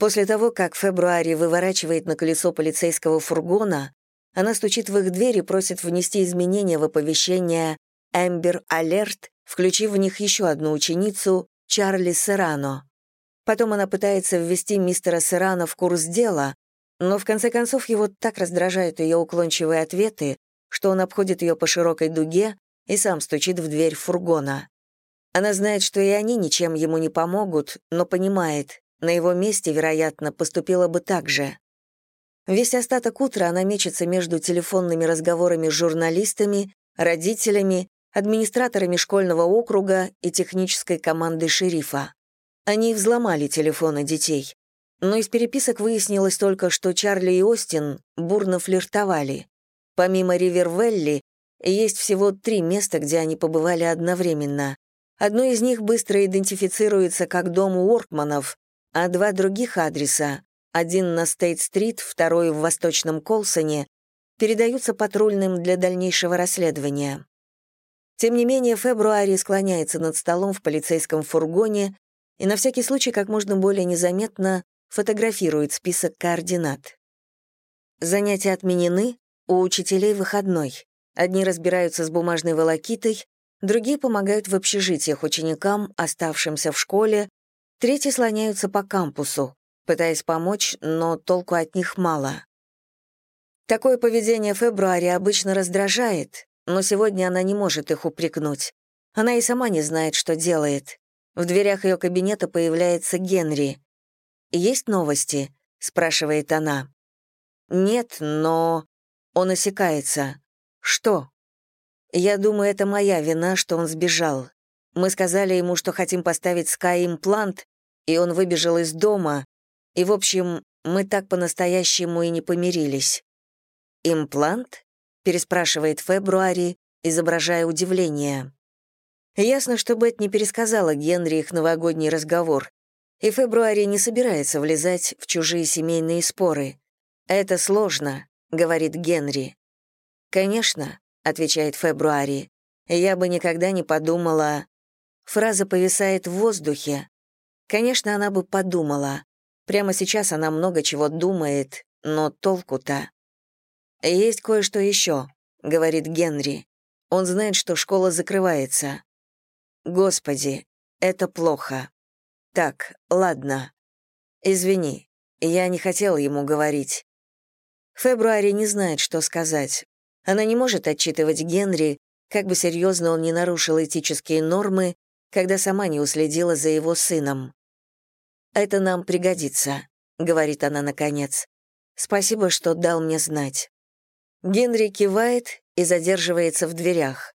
После того, как Фебруари выворачивает на колесо полицейского фургона, она стучит в их дверь и просит внести изменения в оповещение «Эмбер Алерт», включив в них еще одну ученицу, Чарли Серрано. Потом она пытается ввести мистера Серрано в курс дела, но в конце концов его так раздражают ее уклончивые ответы, что он обходит ее по широкой дуге и сам стучит в дверь фургона. Она знает, что и они ничем ему не помогут, но понимает, на его месте, вероятно, поступила бы так же. Весь остаток утра она мечется между телефонными разговорами с журналистами, родителями, администраторами школьного округа и технической командой шерифа. Они взломали телефоны детей. Но из переписок выяснилось только, что Чарли и Остин бурно флиртовали. Помимо Ривервелли, есть всего три места, где они побывали одновременно. Одно из них быстро идентифицируется как дом Уоркманов, а два других адреса, один на Стейт-стрит, второй в Восточном Колсоне, передаются патрульным для дальнейшего расследования. Тем не менее, Фебруари склоняется над столом в полицейском фургоне и на всякий случай как можно более незаметно фотографирует список координат. Занятия отменены, у учителей выходной. Одни разбираются с бумажной волокитой, другие помогают в общежитиях ученикам, оставшимся в школе, Третьи слоняются по кампусу, пытаясь помочь, но толку от них мало. Такое поведение Фебруари обычно раздражает, но сегодня она не может их упрекнуть. Она и сама не знает, что делает. В дверях ее кабинета появляется Генри. «Есть новости?» — спрашивает она. «Нет, но...» Он осекается. «Что?» «Я думаю, это моя вина, что он сбежал. Мы сказали ему, что хотим поставить Sky-имплант, и он выбежал из дома, и, в общем, мы так по-настоящему и не помирились. «Имплант?» — переспрашивает Фебруари, изображая удивление. Ясно, что Бет не пересказала Генри их новогодний разговор, и Фебруари не собирается влезать в чужие семейные споры. «Это сложно», — говорит Генри. «Конечно», — отвечает Фебруари, — «я бы никогда не подумала...» Фраза повисает в воздухе, Конечно, она бы подумала. Прямо сейчас она много чего думает, но толку-то. «Есть кое-что еще», — говорит Генри. Он знает, что школа закрывается. «Господи, это плохо. Так, ладно. Извини, я не хотел ему говорить». Фебруари не знает, что сказать. Она не может отчитывать Генри, как бы серьезно он не нарушил этические нормы, когда сама не уследила за его сыном. «Это нам пригодится», — говорит она наконец. «Спасибо, что дал мне знать». Генри кивает и задерживается в дверях.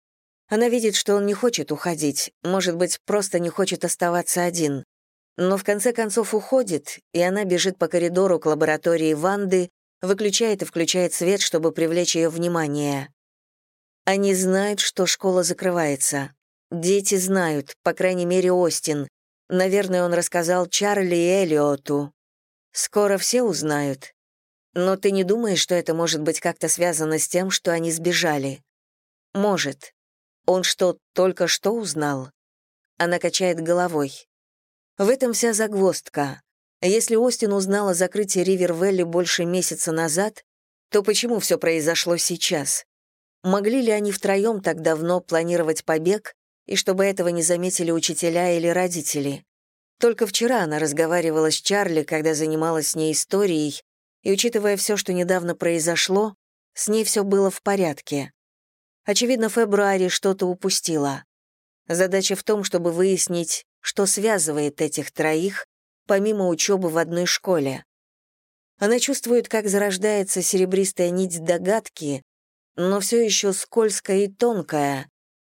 Она видит, что он не хочет уходить, может быть, просто не хочет оставаться один. Но в конце концов уходит, и она бежит по коридору к лаборатории Ванды, выключает и включает свет, чтобы привлечь ее внимание. Они знают, что школа закрывается. Дети знают, по крайней мере, Остин. Наверное, он рассказал Чарли и Элиоту. Скоро все узнают. Но ты не думаешь, что это может быть как-то связано с тем, что они сбежали? Может. Он что, только что узнал? Она качает головой. В этом вся загвоздка. Если Остин узнал о закрытии Ривервелли больше месяца назад, то почему все произошло сейчас? Могли ли они втроем так давно планировать побег и чтобы этого не заметили учителя или родители. Только вчера она разговаривала с Чарли, когда занималась с ней историей, и, учитывая все, что недавно произошло, с ней все было в порядке. Очевидно, Фебруари что-то упустила. Задача в том, чтобы выяснить, что связывает этих троих, помимо учебы в одной школе. Она чувствует, как зарождается серебристая нить догадки, но все еще скользкая и тонкая,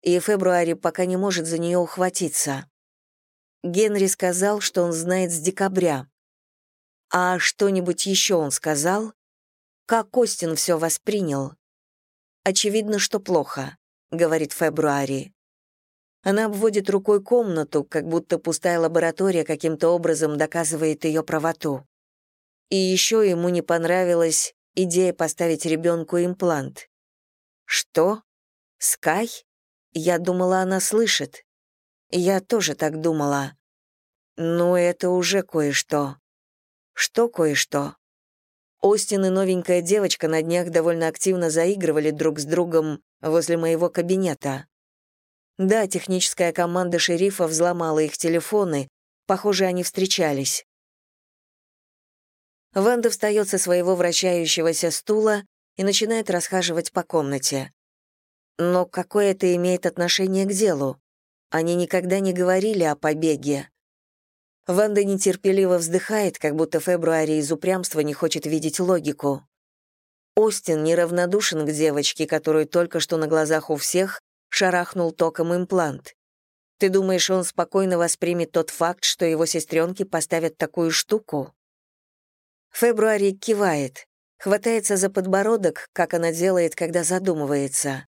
и Фебруари пока не может за нее ухватиться. Генри сказал, что он знает с декабря. А что-нибудь еще он сказал? Как Костин все воспринял? Очевидно, что плохо, говорит Фебруари. Она обводит рукой комнату, как будто пустая лаборатория каким-то образом доказывает ее правоту. И еще ему не понравилась идея поставить ребенку имплант. Что? Скай? Я думала, она слышит. Я тоже так думала. Но это уже кое-что. Что кое-что? Остин и новенькая девочка на днях довольно активно заигрывали друг с другом возле моего кабинета. Да, техническая команда шерифа взломала их телефоны, похоже, они встречались. Ванда встает со своего вращающегося стула и начинает расхаживать по комнате. Но какое это имеет отношение к делу? Они никогда не говорили о побеге. Ванда нетерпеливо вздыхает, как будто Фебруари из упрямства не хочет видеть логику. Остин неравнодушен к девочке, которую только что на глазах у всех шарахнул током имплант. Ты думаешь, он спокойно воспримет тот факт, что его сестренки поставят такую штуку? Фебруари кивает, хватается за подбородок, как она делает, когда задумывается.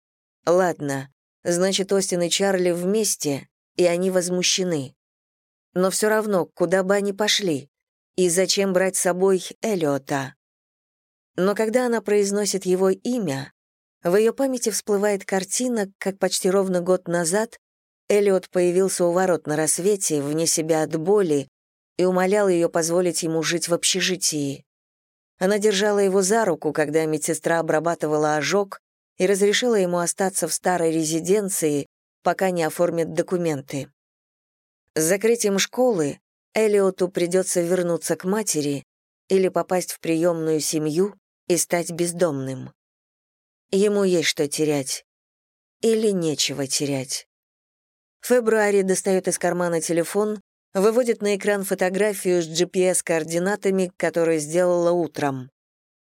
Ладно, значит, Остин и Чарли вместе, и они возмущены. Но все равно, куда бы они пошли? И зачем брать с собой Элиота? Но когда она произносит его имя, в ее памяти всплывает картина, как почти ровно год назад Элиот появился у ворот на рассвете, вне себя от боли, и умолял ее позволить ему жить в общежитии. Она держала его за руку, когда медсестра обрабатывала ожог, и разрешила ему остаться в старой резиденции, пока не оформят документы. С закрытием школы Элиоту придется вернуться к матери или попасть в приемную семью и стать бездомным. Ему есть что терять. Или нечего терять. Фебруари достает из кармана телефон, выводит на экран фотографию с GPS-координатами, которую сделала утром.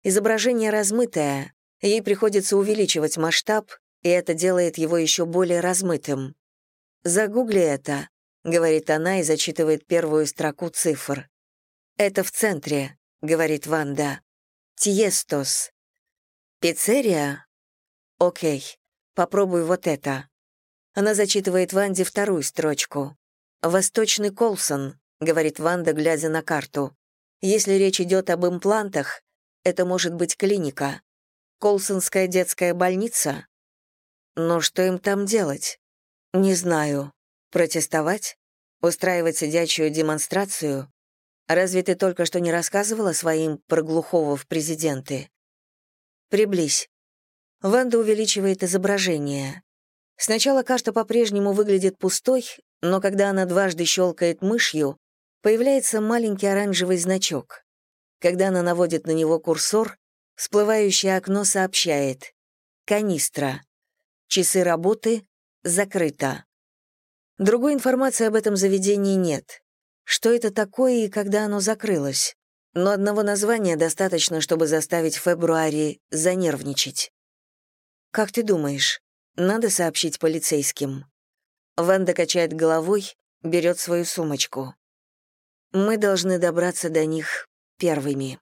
Изображение размытое, ей приходится увеличивать масштаб, и это делает его еще более размытым. «Загугли это», — говорит она и зачитывает первую строку цифр. «Это в центре», — говорит Ванда. «Тиестос». «Пиццерия?» «Окей, попробуй вот это». Она зачитывает Ванде вторую строчку. «Восточный Колсон», — говорит Ванда, глядя на карту. «Если речь идет об имплантах, это может быть клиника. Колсонская детская больница? Но что им там делать? Не знаю. Протестовать? Устраивать сидячую демонстрацию? Разве ты только что не рассказывала своим про глухого в президенты? Приблизь. Ванда увеличивает изображение. Сначала карта по-прежнему выглядит пустой, но когда она дважды щелкает мышью, появляется маленький оранжевый значок. Когда она наводит на него курсор, всплывающее окно сообщает «Канистра. Часы работы. Закрыто». Другой информации об этом заведении нет. Что это такое и когда оно закрылось? Но одного названия достаточно, чтобы заставить Фебруари занервничать. «Как ты думаешь, надо сообщить полицейским?» Ванда качает головой, берет свою сумочку. «Мы должны добраться до них первыми».